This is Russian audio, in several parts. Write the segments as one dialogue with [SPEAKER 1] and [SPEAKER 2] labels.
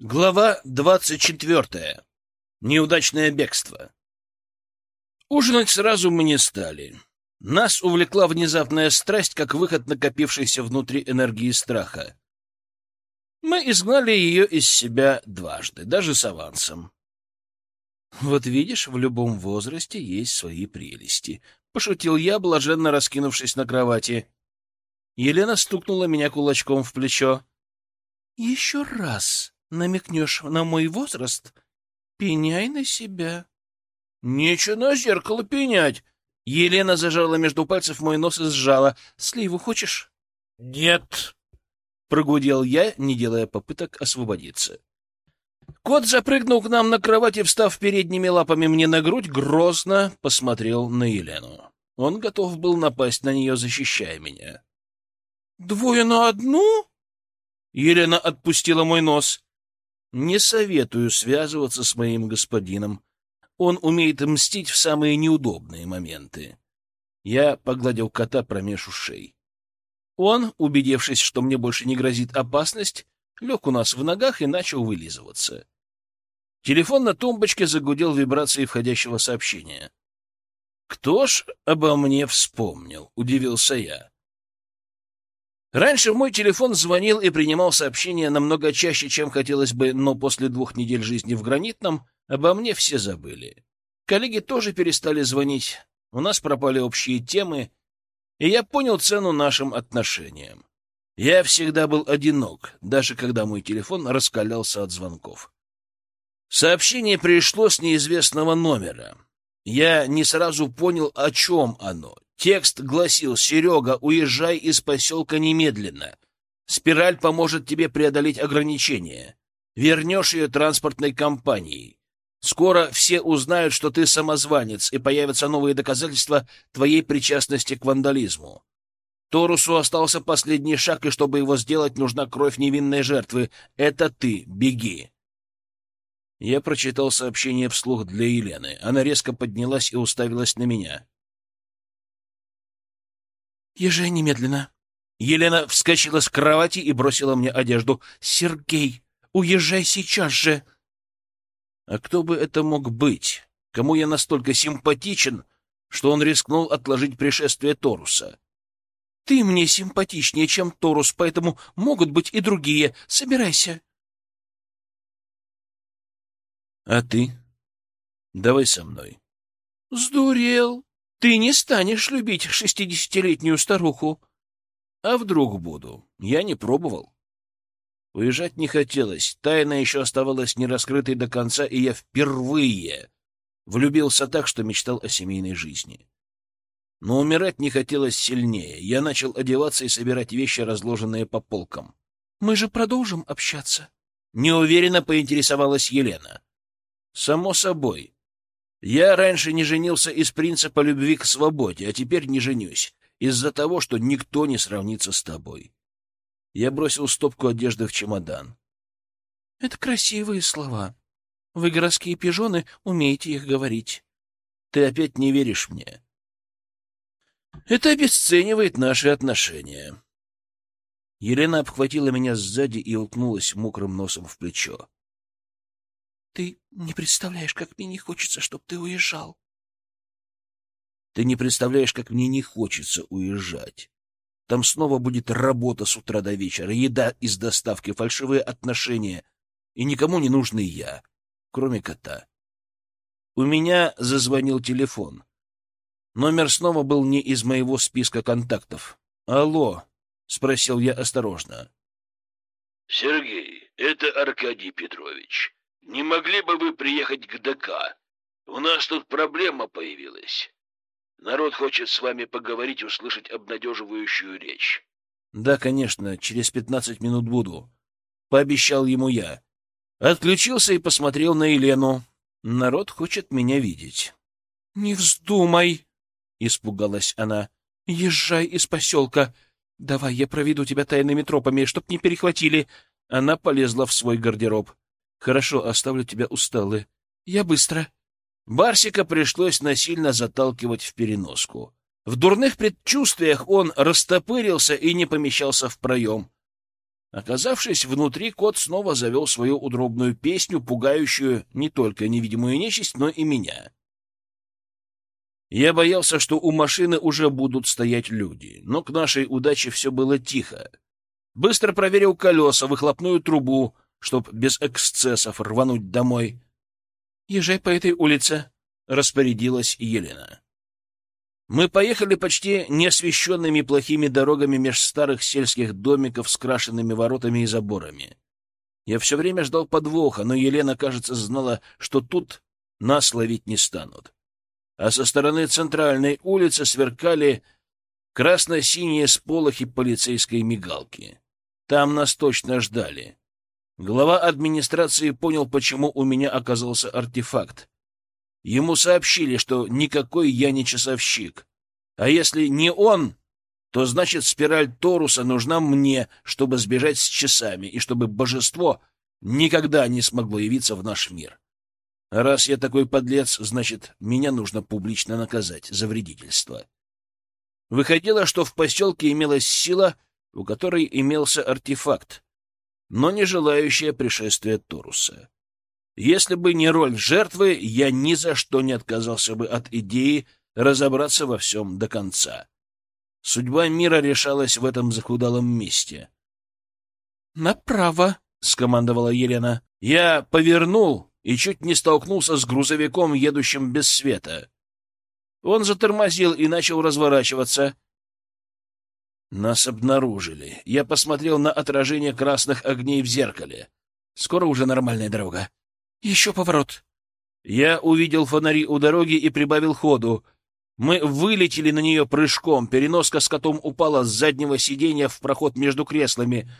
[SPEAKER 1] Глава двадцать четвертая. Неудачное бегство. Ужинать сразу мы не стали. Нас увлекла внезапная страсть, как выход накопившейся внутри энергии страха. Мы изгнали ее из себя дважды, даже с авансом. «Вот видишь, в любом возрасте есть свои прелести», — пошутил я, блаженно раскинувшись на кровати. Елена стукнула меня кулачком в плечо. «Еще раз намекнешь на мой возраст, пеняй на себя». «Нечего на зеркало пенять!» Елена зажала между пальцев мой нос и сжала. «Сливу хочешь?» «Нет!» — прогудел я, не делая попыток освободиться. Кот запрыгнул к нам на кровати, встав передними лапами мне на грудь, грозно посмотрел на Елену. Он готов был напасть на нее, защищая меня. «Двое на одну?» Елена отпустила мой нос. «Не советую связываться с моим господином. Он умеет мстить в самые неудобные моменты». Я погладил кота промеж ушей. Он, убедившись, что мне больше не грозит опасность, лег у нас в ногах и начал вылизываться. Телефон на тумбочке загудел вибрацией входящего сообщения. «Кто ж обо мне вспомнил?» — удивился я. Раньше мой телефон звонил и принимал сообщения намного чаще, чем хотелось бы, но после двух недель жизни в Гранитном обо мне все забыли. Коллеги тоже перестали звонить, у нас пропали общие темы, и я понял цену нашим отношениям. Я всегда был одинок, даже когда мой телефон раскалялся от звонков. Сообщение пришло с неизвестного номера. Я не сразу понял, о чем оно. Текст гласил «Серега, уезжай из поселка немедленно. Спираль поможет тебе преодолеть ограничения. Вернешь ее транспортной компанией. Скоро все узнают, что ты самозванец, и появятся новые доказательства твоей причастности к вандализму. Торусу остался последний шаг, и чтобы его сделать, нужна кровь невинной жертвы. Это ты, беги. Я прочитал сообщение вслух для Елены. Она резко поднялась и уставилась на меня. «Езжай немедленно». Елена вскочила с кровати и бросила мне одежду. «Сергей, уезжай сейчас же!» А кто бы это мог быть? Кому я настолько симпатичен, что он рискнул отложить пришествие Торуса? Ты мне симпатичнее, чем Торус, поэтому могут быть и другие. Собирайся. А ты? Давай со мной. Сдурел. Ты не станешь любить шестидесятилетнюю старуху. А вдруг буду? Я не пробовал. Уезжать не хотелось. Тайна еще оставалась нераскрытой до конца, и я впервые влюбился так, что мечтал о семейной жизни. Но умирать не хотелось сильнее. Я начал одеваться и собирать вещи, разложенные по полкам. — Мы же продолжим общаться? — неуверенно поинтересовалась Елена. — Само собой. Я раньше не женился из принципа любви к свободе, а теперь не женюсь, из-за того, что никто не сравнится с тобой. Я бросил стопку одежды в чемодан. — Это красивые слова. Вы, городские пижоны, умеете их говорить. Ты опять не веришь мне. Это обесценивает наши отношения. Елена обхватила меня сзади и уткнулась мокрым носом в плечо. — Ты не представляешь, как мне не хочется, чтобы ты уезжал. — Ты не представляешь, как мне не хочется уезжать. Там снова будет работа с утра до вечера, еда из доставки, фальшивые отношения, и никому не нужный я, кроме кота. У меня зазвонил телефон. Номер снова был не из моего списка контактов. «Алло», — спросил я осторожно.
[SPEAKER 2] «Сергей, это Аркадий Петрович. Не могли бы вы приехать к ДК? У нас тут проблема появилась. Народ хочет с вами поговорить, услышать обнадеживающую речь».
[SPEAKER 1] «Да, конечно, через пятнадцать минут буду», — пообещал ему я. Отключился и посмотрел на Елену. Народ хочет меня видеть. «Не вздумай!» — испугалась она. — Езжай из поселка. Давай я проведу тебя тайными тропами, чтоб не перехватили. Она полезла в свой гардероб. — Хорошо, оставлю тебя усталый. Я быстро. Барсика пришлось насильно заталкивать в переноску. В дурных предчувствиях он растопырился и не помещался в проем. Оказавшись внутри, кот снова завел свою удробную песню, пугающую не только невидимую нечисть, но и меня. Я боялся, что у машины уже будут стоять люди, но к нашей удаче все было тихо. Быстро проверил колеса, выхлопную трубу, чтоб без эксцессов рвануть домой. — Езжай по этой улице, — распорядилась Елена. Мы поехали почти неосвещенными плохими дорогами меж старых сельских домиков с крашенными воротами и заборами. Я все время ждал подвоха, но Елена, кажется, знала, что тут нас ловить не станут. А со стороны центральной улицы сверкали красно-синие сполохи полицейской мигалки. Там нас точно ждали. Глава администрации понял, почему у меня оказался артефакт. Ему сообщили, что никакой я не часовщик. А если не он, то значит спираль Торуса нужна мне, чтобы сбежать с часами, и чтобы божество никогда не смогло явиться в наш мир. Раз я такой подлец, значит, меня нужно публично наказать за вредительство. Выходило, что в поселке имелась сила, у которой имелся артефакт, но не желающая пришествия Торуса. Если бы не роль жертвы, я ни за что не отказался бы от идеи разобраться во всем до конца. Судьба мира решалась в этом захудалом месте. «Направо», — скомандовала Елена. Я повернул и чуть не столкнулся с грузовиком, едущим без света. Он затормозил и начал разворачиваться. Нас обнаружили. Я посмотрел на отражение красных огней в зеркале. Скоро уже нормальная дорога. Еще поворот. Я увидел фонари у дороги и прибавил ходу. Мы вылетели на нее прыжком. Переноска с котом упала с заднего сиденья в проход между креслами.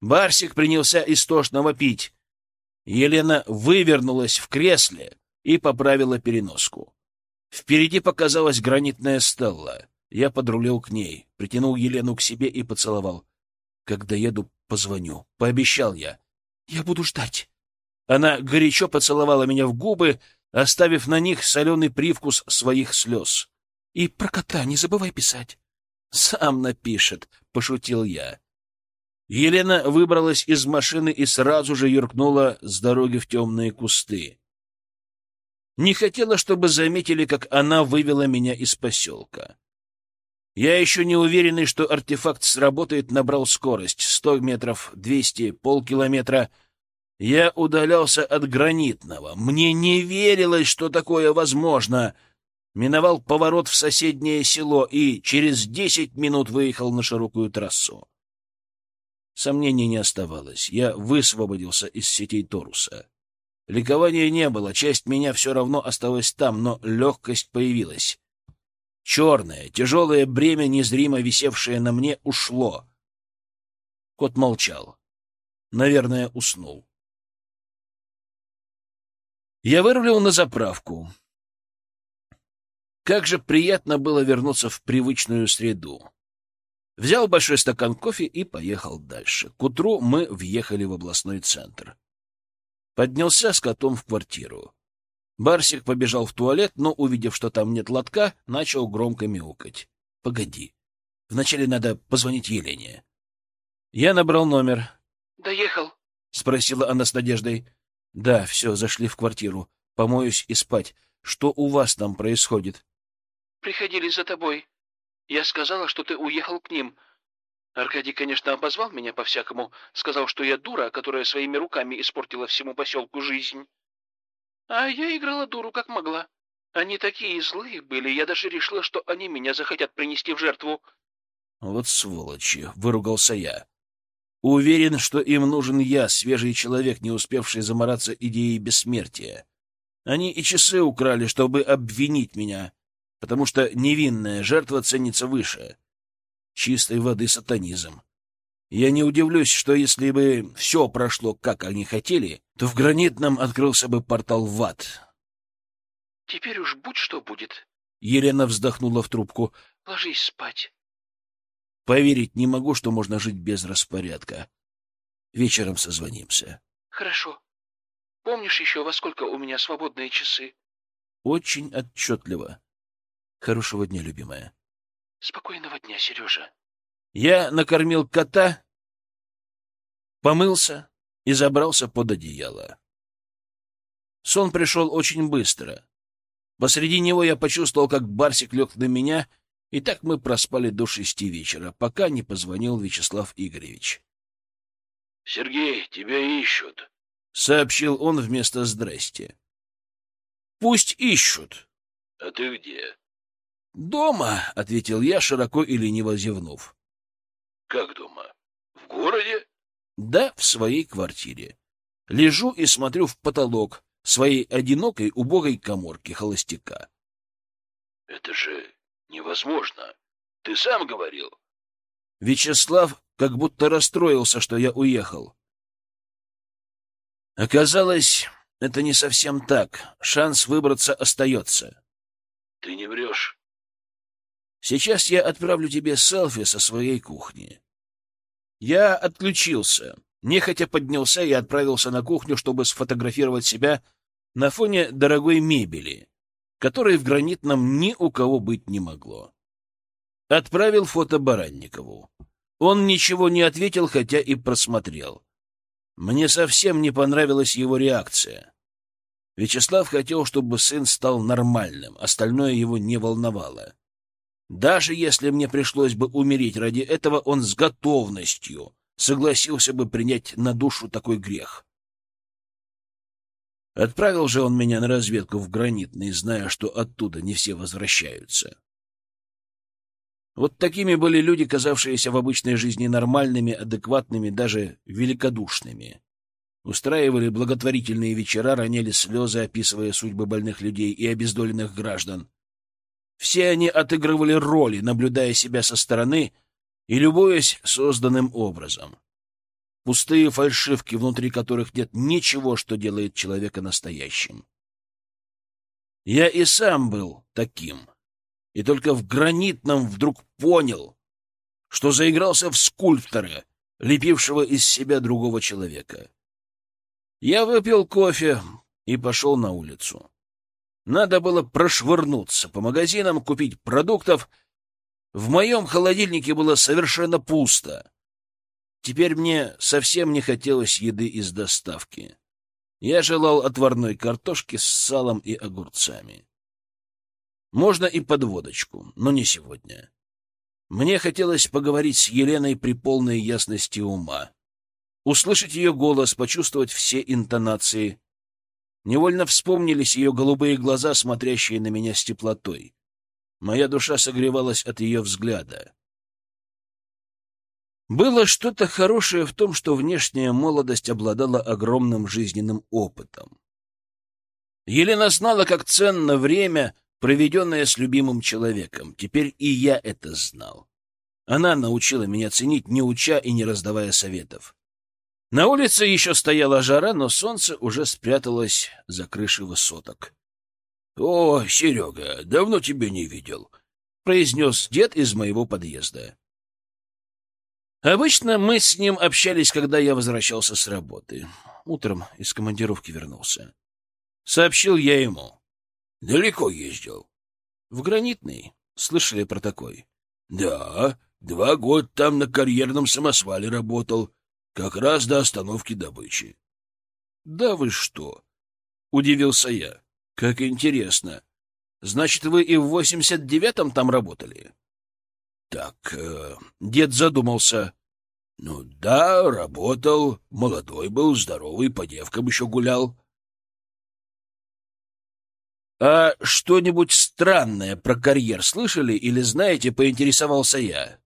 [SPEAKER 1] Барсик принялся истошно вопить. Елена вывернулась в кресле и поправила переноску. Впереди показалась гранитная стелла. Я подрулил к ней, притянул Елену к себе и поцеловал. Когда еду, позвоню. Пообещал я. Я буду ждать. Она горячо поцеловала меня в губы, оставив на них соленый привкус своих слез. — И про кота не забывай писать. — Сам напишет, — пошутил я. Елена выбралась из машины и сразу же юркнула с дороги в темные кусты. Не хотела, чтобы заметили, как она вывела меня из поселка. Я еще не уверенный, что артефакт сработает, набрал скорость — сто метров, двести, полкилометра — я удалялся от гранитного. Мне не верилось, что такое возможно. Миновал поворот в соседнее село и через десять минут выехал на широкую трассу. Сомнений не оставалось. Я высвободился из сетей Торуса. Ликования не было, часть меня все равно осталась там, но легкость появилась. Черное, тяжелое бремя, незримо висевшее на мне, ушло. Кот молчал. Наверное, уснул. Я вырулил на заправку. Как же приятно было вернуться в привычную среду. Взял большой стакан кофе и поехал дальше. К утру мы въехали в областной центр. Поднялся с котом в квартиру. Барсик побежал в туалет, но, увидев, что там нет лотка, начал громко мяукать. — Погоди. Вначале надо позвонить Елене. Я набрал номер. — Доехал? — спросила она с надеждой. Да, все, зашли в квартиру. Помоюсь и спать. Что у вас там происходит?
[SPEAKER 3] Приходили за тобой. Я сказала, что ты уехал к ним. Аркадий, конечно, обозвал меня по-всякому. Сказал, что я дура, которая своими руками испортила всему поселку жизнь. А я играла дуру, как могла. Они такие злые были, я даже решила, что они меня захотят принести в жертву.
[SPEAKER 1] Вот сволочи, выругался я. Уверен, что им нужен я, свежий человек, не успевший замораться идеей бессмертия. Они и часы украли, чтобы обвинить меня, потому что невинная жертва ценится выше. Чистой воды сатанизм. Я не удивлюсь, что если бы все прошло, как они хотели, то в гранитном открылся бы портал в ад.
[SPEAKER 3] — Теперь уж будь что будет.
[SPEAKER 1] Елена вздохнула в трубку.
[SPEAKER 3] — Ложись спать.
[SPEAKER 1] Поверить не могу, что можно жить без распорядка. Вечером созвонимся.
[SPEAKER 3] Хорошо. Помнишь еще, во сколько у меня свободные часы?
[SPEAKER 1] Очень отчетливо. Хорошего дня, любимая.
[SPEAKER 3] Спокойного дня, Сережа.
[SPEAKER 1] Я накормил кота помылся и забрался под одеяло. Сон пришел очень быстро. Посреди него я почувствовал, как Барсик лег на меня, и так мы проспали до шести вечера, пока не позвонил Вячеслав Игоревич.
[SPEAKER 2] — Сергей, тебя ищут, —
[SPEAKER 1] сообщил он вместо «здрасте». — Пусть ищут.
[SPEAKER 2] — А ты где?
[SPEAKER 1] — Дома, — ответил я, широко и лениво зевнув.
[SPEAKER 2] — Как дома? В городе?
[SPEAKER 1] — Да, в своей квартире. Лежу и смотрю в потолок своей одинокой убогой коморки холостяка.
[SPEAKER 2] — Это же невозможно. Ты сам говорил.
[SPEAKER 1] Вячеслав как будто расстроился, что я уехал. Оказалось, это не совсем так. Шанс выбраться остается.
[SPEAKER 2] Ты не врешь.
[SPEAKER 1] Сейчас я отправлю тебе селфи со своей кухни. Я отключился, нехотя поднялся и отправился на кухню, чтобы сфотографировать себя на фоне дорогой мебели, которой в гранитном ни у кого быть не могло. Отправил фото Баранникову. Он ничего не ответил, хотя и просмотрел. Мне совсем не понравилась его реакция. Вячеслав хотел, чтобы сын стал нормальным, остальное его не волновало. Даже если мне пришлось бы умереть ради этого, он с готовностью согласился бы принять на душу такой грех. Отправил же он меня на разведку в Гранитный, зная, что оттуда не все возвращаются. Вот такими были люди, казавшиеся в обычной жизни нормальными, адекватными, даже великодушными. Устраивали благотворительные вечера, роняли слезы, описывая судьбы больных людей и обездоленных граждан. Все они отыгрывали роли, наблюдая себя со стороны и любуясь созданным образом. Пустые фальшивки, внутри которых нет ничего, что делает человека настоящим. Я и сам был таким. И только в гранитном вдруг понял, что заигрался в скульптора, лепившего из себя другого человека. Я выпил кофе и пошел на улицу. Надо было прошвырнуться по магазинам, купить продуктов. В моем холодильнике было совершенно пусто. Теперь мне совсем не хотелось еды из доставки. Я желал отварной картошки с салом и огурцами. Можно и под водочку, но не сегодня. Мне хотелось поговорить с Еленой при полной ясности ума. Услышать ее голос, почувствовать все интонации. Невольно вспомнились ее голубые глаза, смотрящие на меня с теплотой. Моя душа согревалась от ее взгляда. Было что-то хорошее в том, что внешняя молодость обладала огромным жизненным опытом. Елена знала, как ценно время, проведенное с любимым человеком. Теперь и я это знал. Она научила меня ценить, не уча и не раздавая советов. На улице еще стояла жара, но солнце уже спряталось за крыши высоток. — О, Серега, давно тебя не видел, — произнес дед из моего подъезда. Обычно мы с ним общались, когда я возвращался с работы. Утром из командировки вернулся. Сообщил я ему. Далеко ездил. В Гранитный. Слышали про такой? Да, два года там на карьерном самосвале работал. Как раз до остановки добычи. Да вы что? Удивился я. Как интересно. Значит, вы и в восемьдесят девятом там работали? Так, э, дед задумался. Ну да, работал, молодой был, здоровый, по девкам еще гулял. А что-нибудь странное про карьер слышали или знаете, поинтересовался я.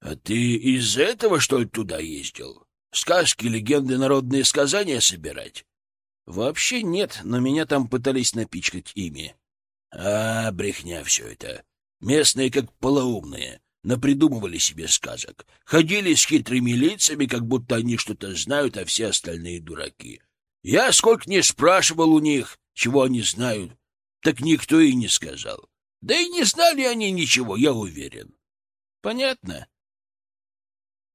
[SPEAKER 1] А ты из этого, что ли, туда ездил? Сказки, легенды, народные сказания собирать? Вообще нет, но меня там пытались напичкать ими. А, брехня все это. Местные как полоумные, напридумывали себе сказок. Ходили с хитрыми лицами, как будто они что-то знают, а все остальные дураки. Я сколько не спрашивал у них, чего они знают, так никто и не сказал. Да и не знали они ничего, я уверен. Понятно?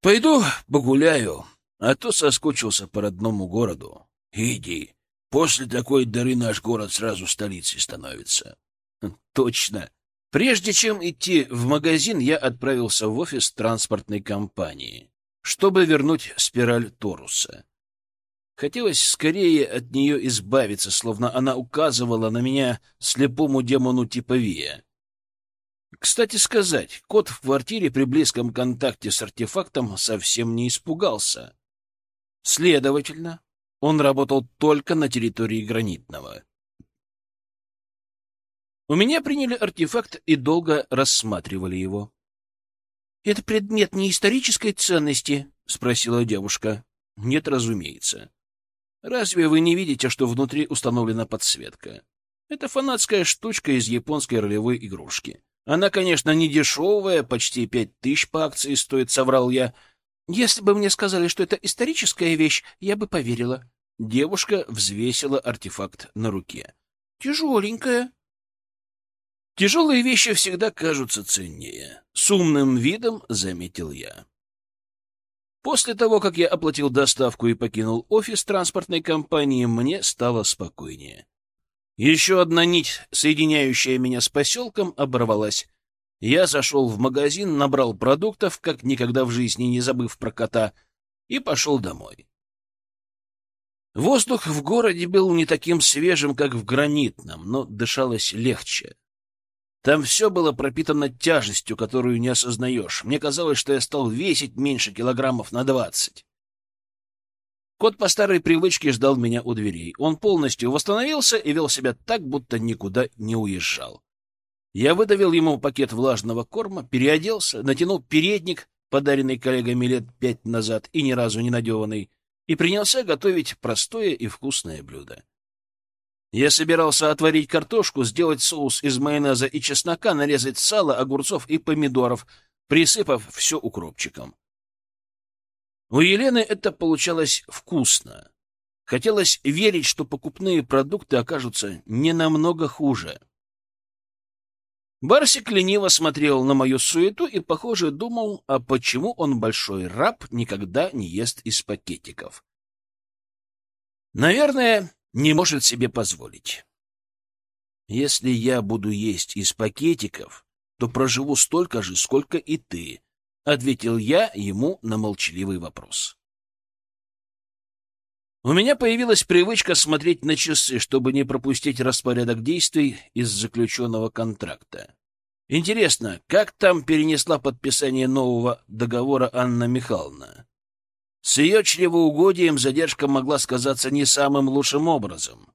[SPEAKER 1] Пойду погуляю, а то соскучился по родному городу. Иди. После такой дыры наш город сразу столицей становится. Точно. Прежде чем идти в магазин, я отправился в офис транспортной компании. чтобы вернуть спираль Торуса. Хотелось скорее от нее избавиться, словно она указывала на меня слепому демону типа Вия. Кстати сказать, кот в квартире при близком контакте с артефактом совсем не испугался. Следовательно, он работал только на территории Гранитного. У меня приняли артефакт и долго рассматривали его. — Это предмет не исторической ценности? — спросила девушка. — Нет, разумеется. Разве вы не видите, что внутри установлена подсветка? Это фанатская штучка из японской ролевой игрушки. Она, конечно, не дешевая, почти пять тысяч по акции стоит, соврал я. Если бы мне сказали, что это историческая вещь, я бы поверила. Девушка взвесила артефакт на руке. Тяжеленькая. Тяжелые вещи всегда кажутся ценнее. С умным видом заметил я. После того, как я оплатил доставку и покинул офис транспортной компании, мне стало спокойнее. Еще одна нить, соединяющая меня с поселком, оборвалась. Я зашел в магазин, набрал продуктов, как никогда в жизни не забыв про кота, и пошел домой. Воздух в городе был не таким свежим, как в гранитном, но дышалось легче. Там все было пропитано тяжестью, которую не осознаешь. Мне казалось, что я стал весить меньше килограммов на двадцать. Кот по старой привычке ждал меня у дверей. Он полностью восстановился и вел себя так, будто никуда не уезжал. Я выдавил ему пакет влажного корма, переоделся, натянул передник, подаренный коллегами лет пять назад и ни разу не надеванный, и принялся готовить простое и вкусное блюдо. Я собирался отварить картошку, сделать соус из майонеза и чеснока, нарезать сало, огурцов и помидоров, присыпав все укропчиком. У Елены это получалось вкусно. Хотелось верить, что покупные продукты окажутся не намного хуже. Барсик лениво смотрел на мою суету и, похоже, думал, а почему он большой раб никогда не ест из пакетиков. Наверное, не может себе позволить. Если я буду есть из пакетиков, то проживу столько же, сколько и ты, — ответил я ему на молчаливый вопрос. У меня появилась привычка смотреть на часы, чтобы не пропустить распорядок действий из заключенного контракта. Интересно, как там перенесла подписание нового договора Анна Михайловна? С ее чревоугодием задержка могла сказаться не самым лучшим образом.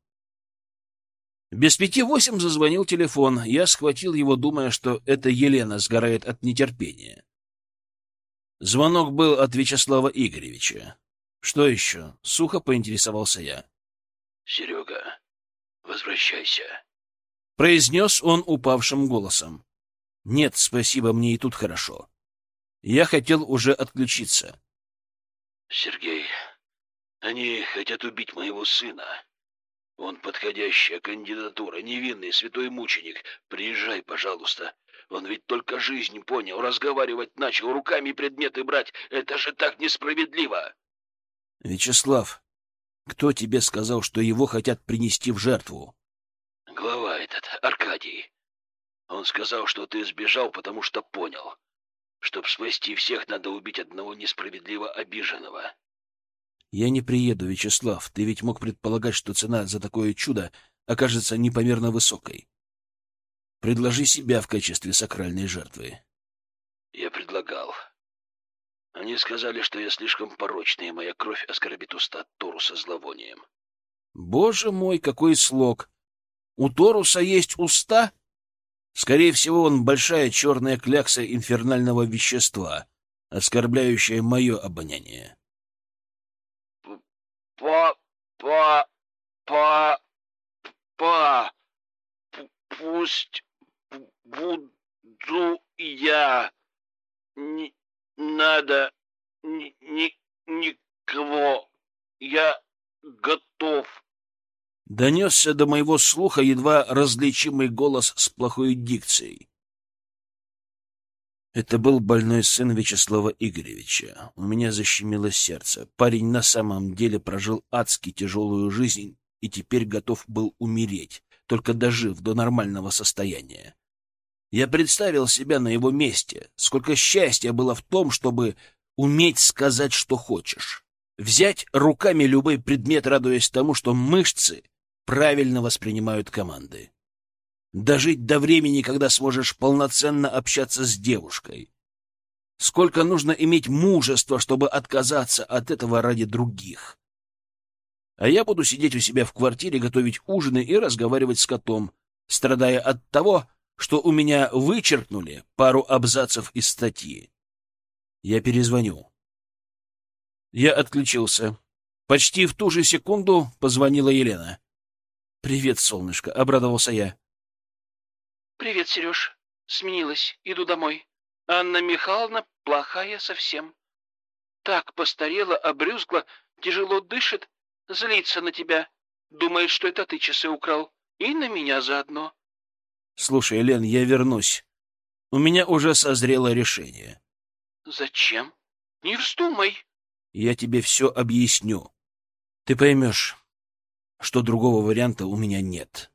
[SPEAKER 1] Без пяти восемь зазвонил телефон. Я схватил его, думая, что это Елена сгорает от нетерпения. Звонок был от Вячеслава Игоревича. Что еще? Сухо поинтересовался я.
[SPEAKER 2] Серега, возвращайся.
[SPEAKER 1] Произнес он упавшим голосом. Нет, спасибо, мне и тут хорошо. Я хотел уже отключиться.
[SPEAKER 2] Сергей, они хотят убить моего сына. Он подходящая кандидатура, невинный святой мученик. Приезжай, пожалуйста. Он ведь только жизнь понял, разговаривать начал, руками предметы брать. Это же так несправедливо.
[SPEAKER 1] Вячеслав, кто тебе сказал, что его хотят принести в жертву?
[SPEAKER 2] Глава этот, Аркадий. Он сказал, что ты сбежал, потому что понял. Чтоб спасти всех, надо убить одного несправедливо обиженного.
[SPEAKER 1] Я не приеду, Вячеслав. Ты ведь мог предполагать, что цена за такое чудо окажется непомерно высокой. Предложи себя в качестве сакральной жертвы.
[SPEAKER 2] Я предлагал. Они сказали, что я слишком порочный, и моя кровь оскорбит уста Торуса зловонием.
[SPEAKER 1] Боже мой, какой слог! У Торуса есть уста? Скорее всего, он большая черная клякса инфернального вещества, оскорбляющая мое обоняние.
[SPEAKER 2] По... по... по... по... пусть буду я. Не надо ни, ни, никого. Я готов.
[SPEAKER 1] Донесся до моего слуха едва различимый голос с плохой дикцией. Это был больной сын Вячеслава Игоревича. У меня защемило сердце. Парень на самом деле прожил адски тяжелую жизнь и теперь готов был умереть, только дожив до нормального состояния. Я представил себя на его месте. Сколько счастья было в том, чтобы уметь сказать, что хочешь. Взять руками любой предмет, радуясь тому, что мышцы правильно воспринимают команды. Дожить до времени, когда сможешь полноценно общаться с девушкой. Сколько нужно иметь мужества, чтобы отказаться от этого ради других. А я буду сидеть у себя в квартире, готовить ужины и разговаривать с котом, страдая от того, что у меня вычеркнули пару абзацев из статьи. Я перезвоню. Я отключился. Почти в ту же секунду позвонила Елена. «Привет, солнышко», — обрадовался я.
[SPEAKER 3] «Привет, Сереж. Сменилась. Иду домой. Анна Михайловна плохая совсем. Так постарела, обрюзгла, тяжело дышит, злится на тебя. Думает, что это ты часы украл. И на меня заодно.
[SPEAKER 1] Слушай, Лен, я вернусь. У меня уже созрело решение.
[SPEAKER 3] Зачем? Не вздумай.
[SPEAKER 1] Я тебе все объясню. Ты поймешь, что другого варианта у меня нет.